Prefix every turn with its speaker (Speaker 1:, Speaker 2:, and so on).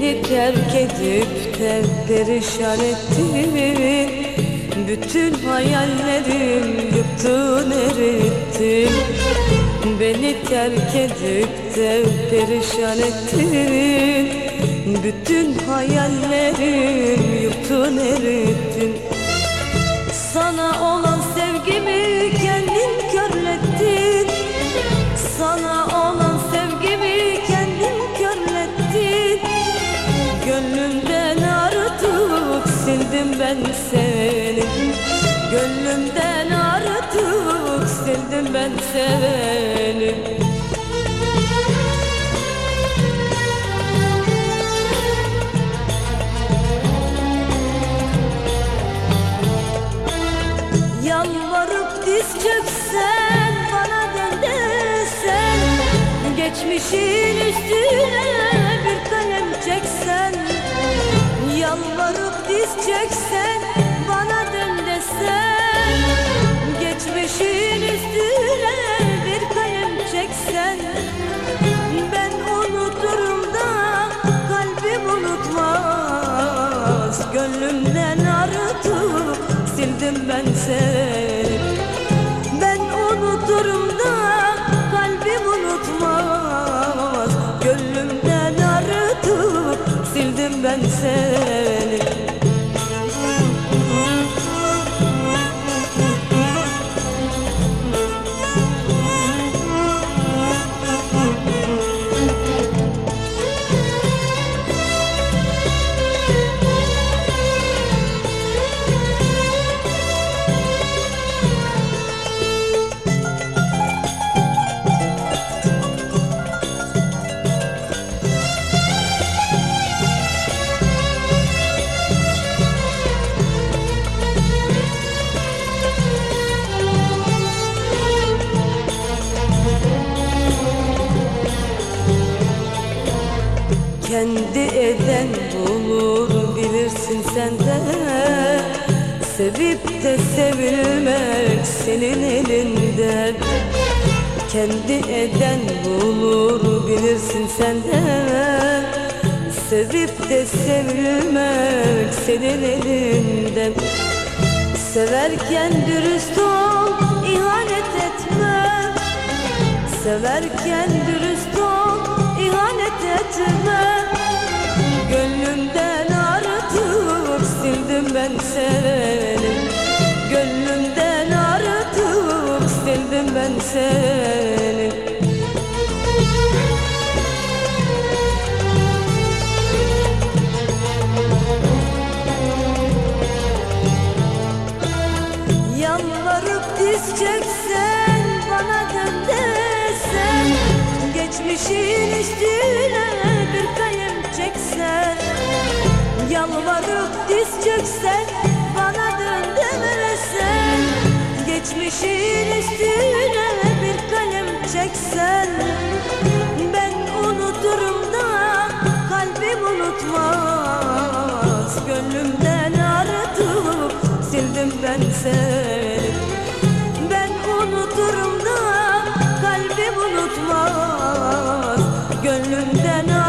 Speaker 1: terk edip de perişan ettin. Bütün hayallerim yıktın erittin. Beni terk edip de perişan ettin. Bütün hayallerim yıktın erittin ben seni Gönlümden artık sildim ben seni Yalvarıp diz çöksen bana dön desen Geçmişin üstüne Yalvarıp diz çöksen bana dön desen. Geçmişin üstüne bir kalem çeksen. Ben unuturum da kalbim unutmaz. Gönlümden artık sildim ben seni. Ben unuturum da kalbim unutmaz. Gönlümden artık sildim ben seni Kendi eden bulur bilirsin sen de. Sevip de sevilmek senin elinden Kendi eden bulur bilirsin sen de. Sevip de sevilmek senin elinden Severken dürüst ol, ihanet etme. Severken dürüst ol, ihanet etme seni. Yalvarıp diz çöksen bana dön desen Geçmişin üstüne bir kalem çeksen. Yalvarıp diz çöksen bana dön demesen Geçmişin üstüne gönlümden aradım sildim ben seni. Ben unuturum da kalbim unutmaz. Gönlümden aradım